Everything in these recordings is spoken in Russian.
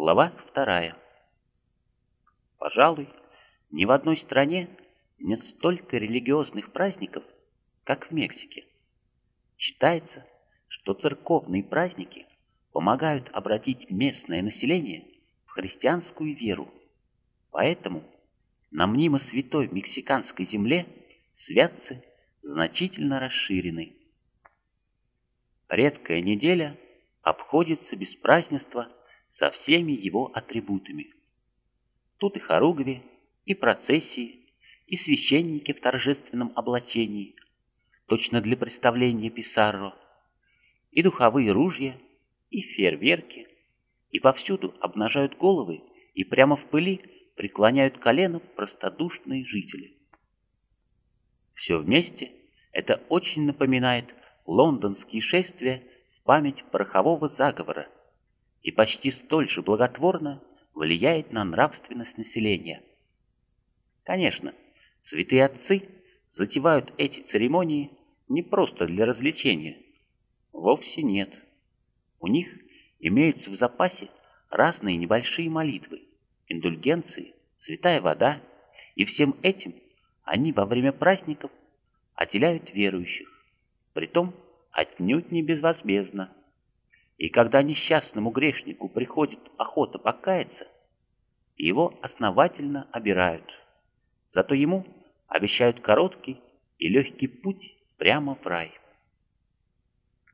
Глава вторая. Пожалуй, ни в одной стране нет столько религиозных праздников, как в Мексике. Считается, что церковные праздники помогают обратить местное население в христианскую веру. Поэтому на мнимо святой мексиканской земле святцы значительно расширены. Редкая неделя обходится без празднества со всеми его атрибутами. Тут и хоругви, и процессии, и священники в торжественном облачении, точно для представления Писарро, и духовые ружья, и фейерверки, и повсюду обнажают головы и прямо в пыли преклоняют колено простодушные жители. Все вместе это очень напоминает лондонские шествия в память порохового заговора и почти столь же благотворно влияет на нравственность населения. Конечно, святые отцы затевают эти церемонии не просто для развлечения. Вовсе нет. У них имеются в запасе разные небольшие молитвы, индульгенции, святая вода, и всем этим они во время праздников отделяют верующих, притом отнюдь не безвозмездно. И когда несчастному грешнику приходит охота покаяться, его основательно обирают. Зато ему обещают короткий и легкий путь прямо в рай.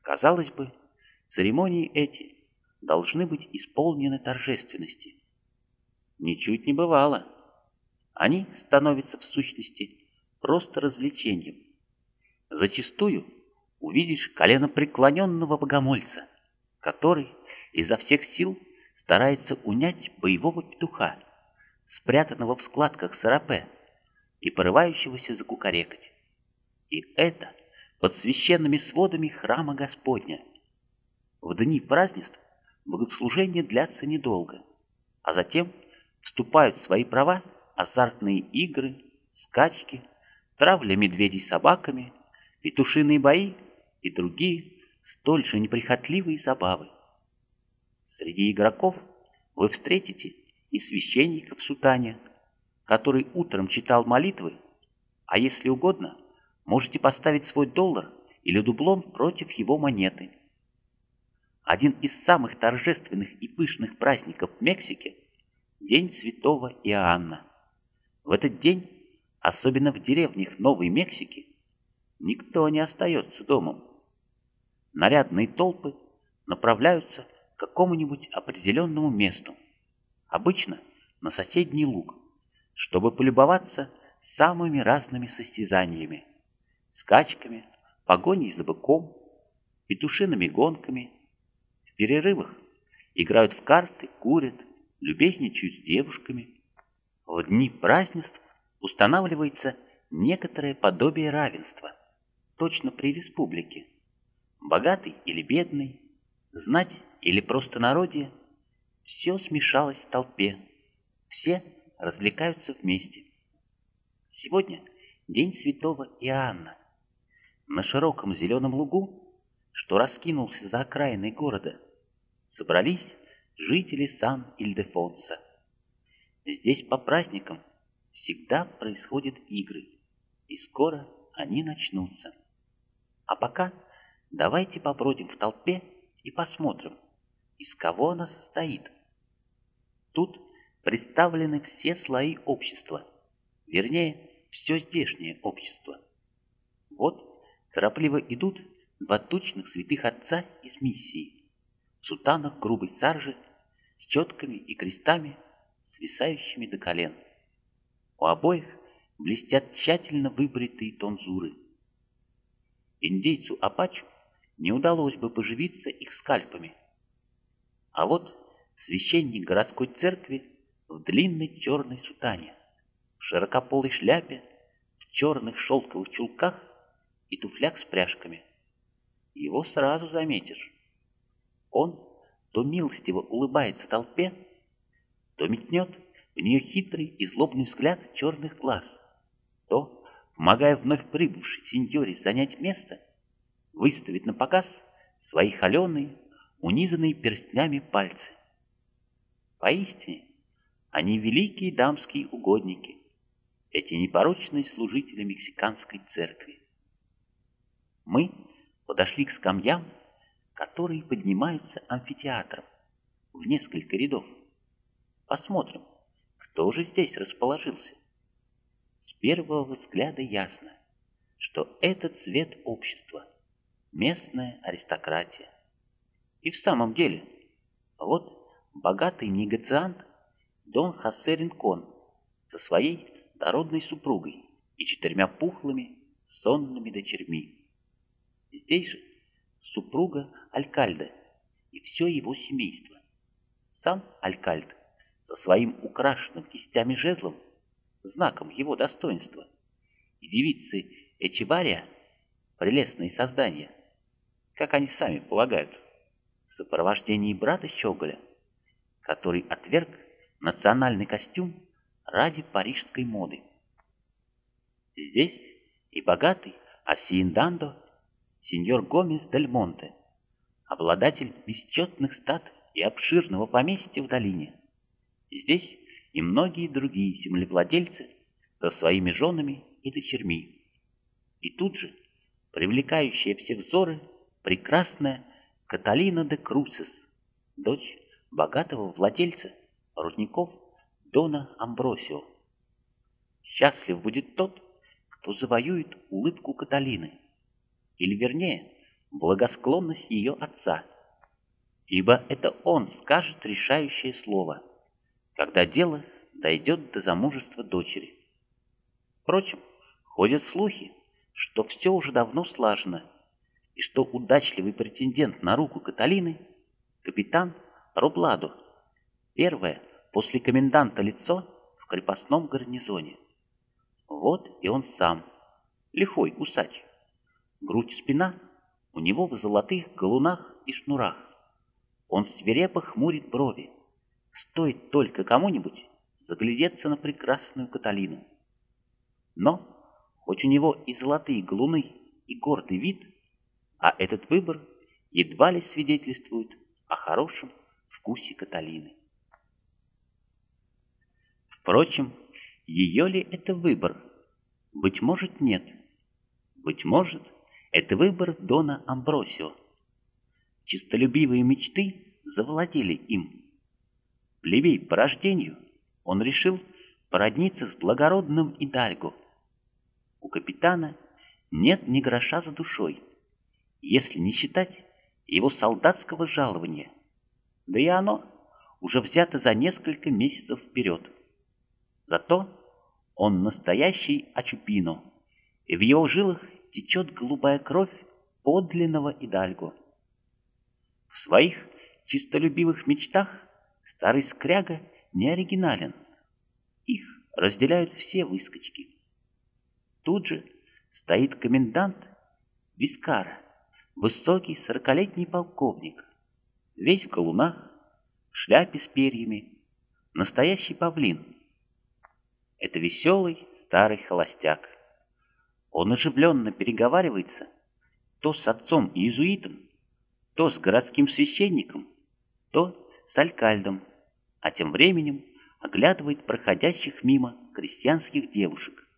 Казалось бы, церемонии эти должны быть исполнены торжественности. Ничуть не бывало. Они становятся в сущности просто развлечением. Зачастую увидишь коленопреклоненного богомольца, который изо всех сил старается унять боевого петуха, спрятанного в складках сарапе и порывающегося закукарекать. И это под священными сводами храма Господня. В дни празднеств богослужения длятся недолго, а затем вступают в свои права азартные игры, скачки, травля медведей собаками, петушиные бои и другие столь же неприхотливые забавы. Среди игроков вы встретите и священника в сутане, который утром читал молитвы, а если угодно, можете поставить свой доллар или дублон против его монеты. Один из самых торжественных и пышных праздников в Мексике – День Святого Иоанна. В этот день, особенно в деревнях Новой Мексики, никто не остается домом. Нарядные толпы направляются к какому-нибудь определенному месту, обычно на соседний луг, чтобы полюбоваться самыми разными состязаниями, скачками, погоней за быком, петушиными гонками. В перерывах играют в карты, курят, любезничают с девушками. В дни празднеств устанавливается некоторое подобие равенства, точно при республике. Богатый или бедный, знать или просто народе, все смешалось в толпе, все развлекаются вместе. Сегодня день святого Иоанна. На широком зеленом лугу, что раскинулся за окраиной города, собрались жители Сан-Ильдефонса. Здесь по праздникам всегда происходят игры, и скоро они начнутся. А пока давайте побродим в толпе и посмотрим, из кого она состоит. Тут представлены все слои общества, вернее, все здешнее общество. Вот торопливо идут два тучных святых отца из миссии, в сутанах грубой саржи, с четками и крестами, свисающими до колен. У обоих блестят тщательно выбритые тонзуры. Индейцу Апачу не удалось бы поживиться их скальпами. А вот священник городской церкви в длинной черной сутане, в широкополой шляпе, в черных шелковых чулках и туфлях с пряжками. Его сразу заметишь. Он то милостиво улыбается толпе, то метнет в нее хитрый и злобный взгляд черных глаз, то, помогая вновь прибывшей сеньоре занять место, выставит на показ свои холеные, унизанные перстнями пальцы. Поистине, они великие дамские угодники, эти непорочные служители мексиканской церкви. Мы подошли к скамьям, которые поднимаются амфитеатром в несколько рядов. Посмотрим, кто же здесь расположился. С первого взгляда ясно, что это цвет общества, местная аристократия. И в самом деле, вот богатый негациант Дон Хосе Ринкон со своей дородной супругой и четырьмя пухлыми сонными дочерьми. Здесь же супруга Алькальда и все его семейство. Сам Алькальд со своим украшенным кистями жезлом, знаком его достоинства, и девицы Эчевария, прелестные создания, как они сами полагают, в сопровождении брата Щеголя, который отверг национальный костюм ради парижской моды. Здесь и богатый Асиендандо, сеньор Гомес Дель Монте, обладатель бесчетных стад и обширного поместья в долине. Здесь и многие другие землевладельцы со своими женами и дочерьми. И тут же, привлекающая все взоры, прекрасная Каталина де Крусес, дочь богатого владельца рудников Дона Амбросио. Счастлив будет тот, кто завоюет улыбку Каталины, или вернее, благосклонность ее отца, ибо это он скажет решающее слово, когда дело дойдет до замужества дочери. Впрочем, ходят слухи, что все уже давно слажено, и что удачливый претендент на руку Каталины – капитан Рубладо, первое после коменданта лицо в крепостном гарнизоне. Вот и он сам, лихой усач. Грудь спина у него в золотых галунах и шнурах. Он свирепо хмурит брови. Стоит только кому-нибудь заглядеться на прекрасную Каталину. Но, хоть у него и золотые галуны, и гордый вид, а этот выбор едва ли свидетельствует о хорошем вкусе Каталины. Впрочем, ее ли это выбор? Быть может, нет. Быть может, это выбор Дона Амбросио. Чистолюбивые мечты завладели им. Плебей по рождению, он решил породниться с благородным Идальго. У капитана нет ни гроша за душой, если не считать его солдатского жалования – да и оно уже взято за несколько месяцев вперед. Зато он настоящий Ачупино, и в его жилах течет голубая кровь подлинного Идальго. В своих чистолюбивых мечтах старый скряга не оригинален. Их разделяют все выскочки. Тут же стоит комендант Вискара, высокий сорокалетний полковник, весь в колунах, в шляпе с перьями, настоящий павлин. Это веселый старый холостяк. Он оживленно переговаривается то с отцом иезуитом, то с городским священником, то с алькальдом, а тем временем оглядывает проходящих мимо крестьянских девушек,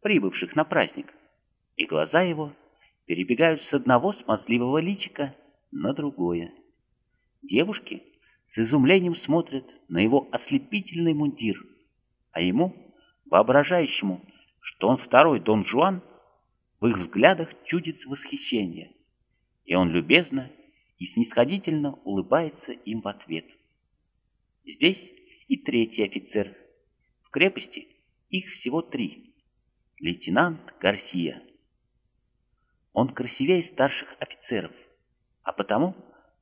прибывших на праздник, и глаза его перебегают с одного смазливого личика на другое. Девушки с изумлением смотрят на его ослепительный мундир, а ему, воображающему, что он второй Дон Жуан, в их взглядах чудится восхищение, и он любезно и снисходительно улыбается им в ответ. Здесь и третий офицер. В крепости их всего три. Лейтенант Гарсия. Он красивее старших офицеров, а потому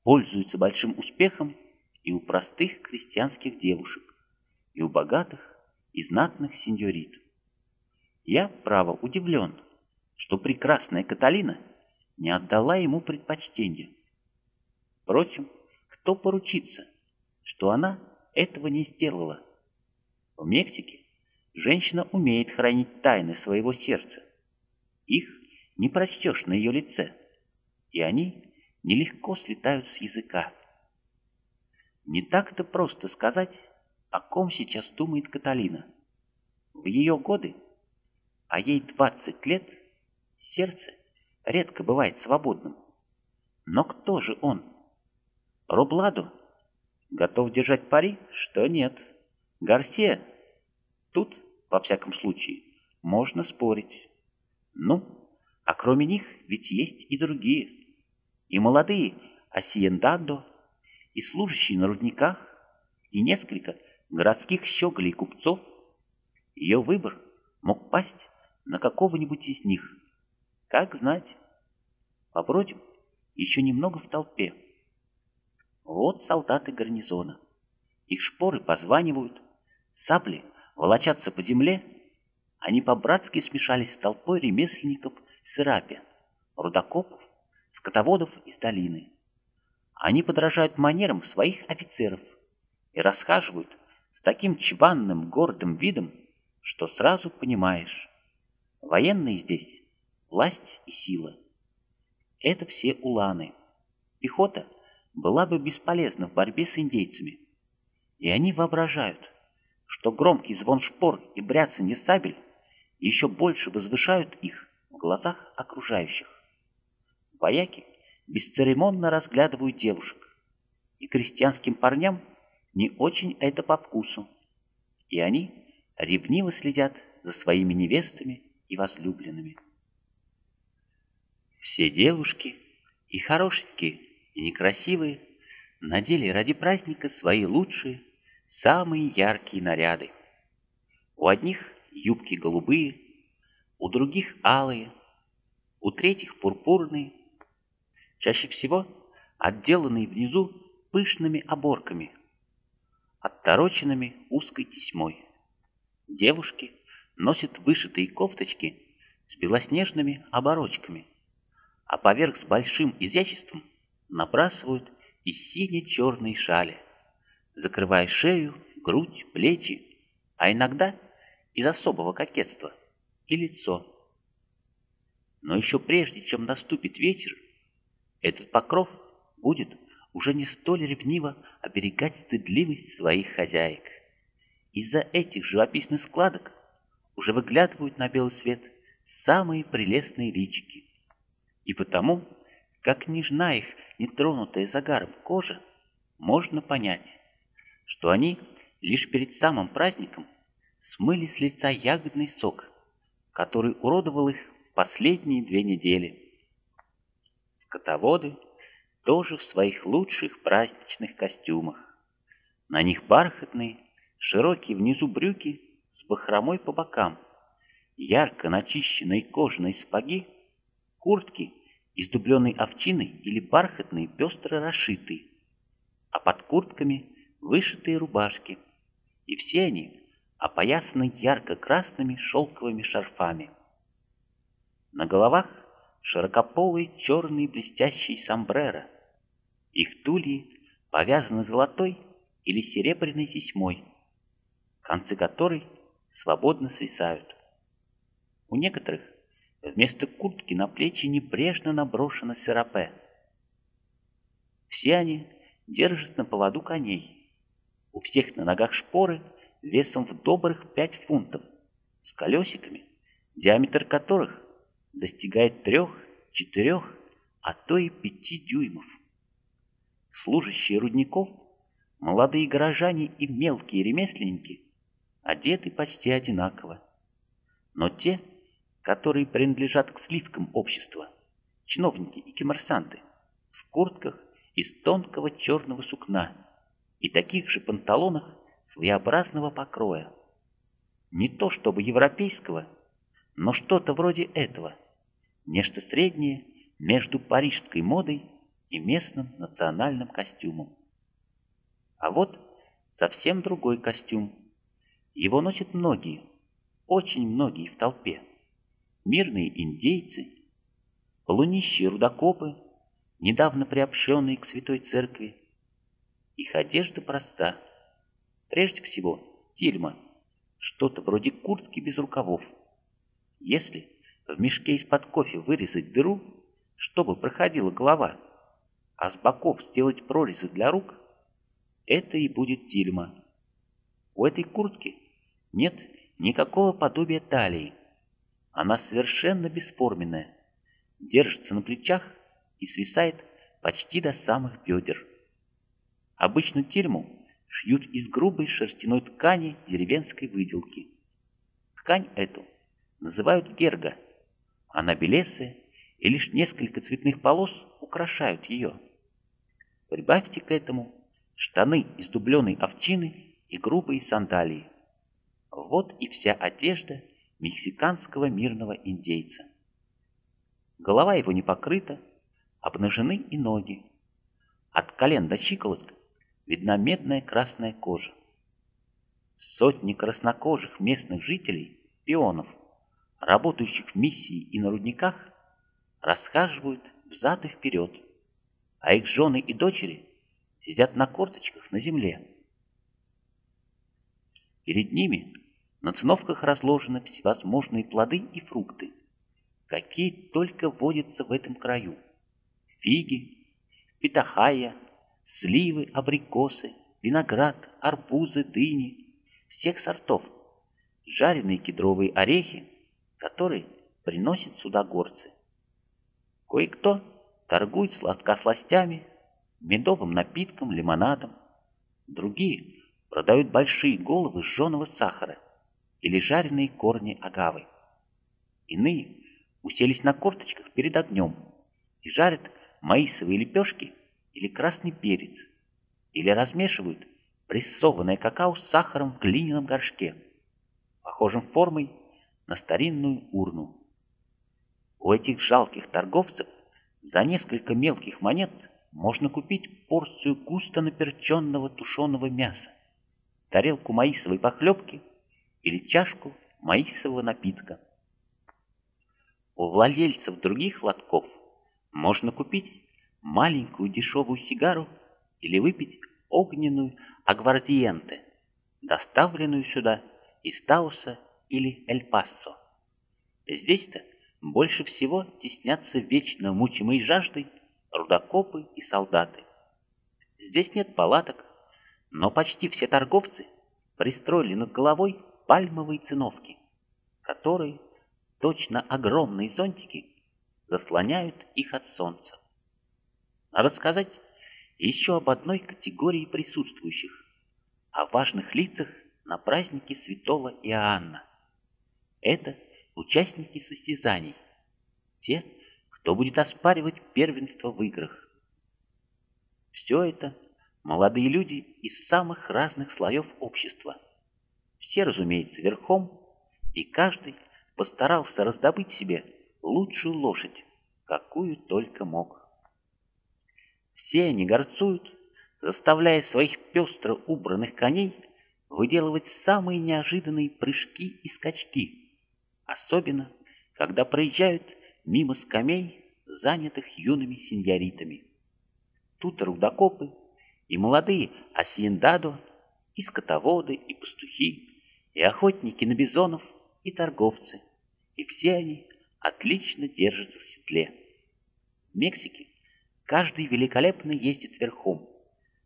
пользуется большим успехом и у простых крестьянских девушек, и у богатых и знатных сеньорит. Я, право, удивлен, что прекрасная Каталина не отдала ему предпочтение. Впрочем, кто поручится, что она этого не сделала? В Мексике женщина умеет хранить тайны своего сердца. Их не прочтешь на ее лице, и они нелегко слетают с языка. Не так-то просто сказать, о ком сейчас думает Каталина. В ее годы, а ей 20 лет, сердце редко бывает свободным. Но кто же он? Рубладу? Готов держать пари, что нет. Гарсия? Тут, во всяком случае, можно спорить. Ну, а кроме них ведь есть и другие. И молодые асиендадо, и служащие на рудниках, и несколько городских щеголей купцов. Ее выбор мог пасть на какого-нибудь из них. Как знать. Побродим еще немного в толпе. Вот солдаты гарнизона. Их шпоры позванивают, сабли волочатся по земле. Они по-братски смешались с толпой ремесленников Сырапе, рудокопов, скотоводов из долины. Они подражают манерам своих офицеров и расхаживают с таким чванным гордым видом, что сразу понимаешь, военные здесь – власть и сила. Это все уланы. Пехота – была бы бесполезна в борьбе с индейцами. И они воображают, что громкий звон шпор и бряцанье сабель еще больше возвышают их в глазах окружающих. Вояки бесцеремонно разглядывают девушек, и крестьянским парням не очень это по вкусу, и они ревниво следят за своими невестами и возлюбленными. Все девушки и хорошенькие и некрасивые надели ради праздника свои лучшие, самые яркие наряды. У одних юбки голубые, у других алые, у третьих пурпурные, чаще всего отделанные внизу пышными оборками, оттороченными узкой тесьмой. Девушки носят вышитые кофточки с белоснежными оборочками, а поверх с большим изяществом набрасывают и сине-черные шали, закрывая шею, грудь, плечи, а иногда из особого кокетства и лицо. Но еще прежде, чем наступит вечер, этот покров будет уже не столь ревниво оберегать стыдливость своих хозяек. Из-за этих живописных складок уже выглядывают на белый свет самые прелестные личики. И потому как нежна их нетронутая загаром кожа, можно понять, что они лишь перед самым праздником смыли с лица ягодный сок, который уродовал их последние две недели. Скотоводы тоже в своих лучших праздничных костюмах. На них бархатные, широкие внизу брюки с бахромой по бокам, ярко начищенные кожаные сапоги, куртки из дубленой овчины или бархатные пестро расшитые, а под куртками вышитые рубашки, и все они опоясаны ярко-красными шелковыми шарфами. На головах широкополые черные блестящие сомбреро. Их тульи повязаны золотой или серебряной тесьмой, концы которой свободно свисают. У некоторых Вместо куртки на плечи небрежно наброшено серапе. Все они держат на поводу коней. У всех на ногах шпоры весом в добрых пять фунтов, с колесиками, диаметр которых достигает трех, четырех, а то и пяти дюймов. Служащие рудников, молодые горожане и мелкие ремесленники одеты почти одинаково. Но те, которые принадлежат к сливкам общества, чиновники и коммерсанты, в куртках из тонкого черного сукна и таких же панталонах своеобразного покроя. Не то чтобы европейского, но что-то вроде этого, нечто среднее между парижской модой и местным национальным костюмом. А вот совсем другой костюм. Его носят многие, очень многие в толпе мирные индейцы, полунищие рудокопы, недавно приобщенные к святой церкви. Их одежда проста. Прежде всего, тельма, что-то вроде куртки без рукавов. Если в мешке из-под кофе вырезать дыру, чтобы проходила голова, а с боков сделать прорезы для рук, это и будет тельма. У этой куртки нет никакого подобия талии. Она совершенно бесформенная, держится на плечах и свисает почти до самых бедер. Обычно тельму шьют из грубой шерстяной ткани деревенской выделки. Ткань эту называют герга. Она белесая, и лишь несколько цветных полос украшают ее. Прибавьте к этому штаны из дубленой овчины и грубые сандалии. Вот и вся одежда мексиканского мирного индейца. Голова его не покрыта, обнажены и ноги. От колен до щиколоток видна медная красная кожа. Сотни краснокожих местных жителей, пионов, работающих в миссии и на рудниках, расхаживают взад и вперед, а их жены и дочери сидят на корточках на земле. Перед ними на циновках разложены всевозможные плоды и фрукты, какие только водятся в этом краю. Фиги, питахая, сливы, абрикосы, виноград, арбузы, дыни, всех сортов, жареные кедровые орехи, которые приносят сюда горцы. Кое-кто торгует сладкосластями, медовым напитком, лимонадом. Другие продают большие головы жженого сахара или жареные корни агавы. Иные уселись на корточках перед огнем и жарят маисовые лепешки или красный перец, или размешивают прессованное какао с сахаром в глиняном горшке, похожем формой на старинную урну. У этих жалких торговцев за несколько мелких монет можно купить порцию густо наперченного тушеного мяса, тарелку маисовой похлебки или чашку маисового напитка. У владельцев других лотков можно купить маленькую дешевую сигару или выпить огненную агвардиенте, доставленную сюда из Тауса или Эль-Пассо. Здесь-то больше всего теснятся вечно мучимые жаждой рудокопы и солдаты. Здесь нет палаток, но почти все торговцы пристроили над головой пальмовые циновки, которые, точно огромные зонтики, заслоняют их от солнца. Надо сказать еще об одной категории присутствующих, о важных лицах на празднике святого Иоанна. Это участники состязаний, те, кто будет оспаривать первенство в играх. Все это молодые люди из самых разных слоев общества. Все, разумеется, верхом, и каждый постарался раздобыть себе лучшую лошадь, какую только мог. Все они горцуют, заставляя своих пестро убранных коней выделывать самые неожиданные прыжки и скачки, особенно, когда проезжают мимо скамей, занятых юными сеньоритами. Тут рудокопы и молодые асиендадо, и скотоводы, и пастухи, и охотники на бизонов, и торговцы, и все они отлично держатся в седле. В Мексике каждый великолепно ездит верхом,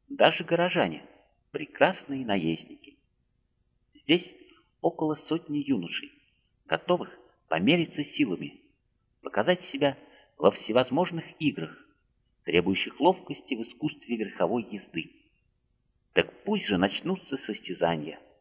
даже горожане, прекрасные наездники. Здесь около сотни юношей, готовых помериться силами, показать себя во всевозможных играх, требующих ловкости в искусстве верховой езды. Так пусть же начнутся состязания –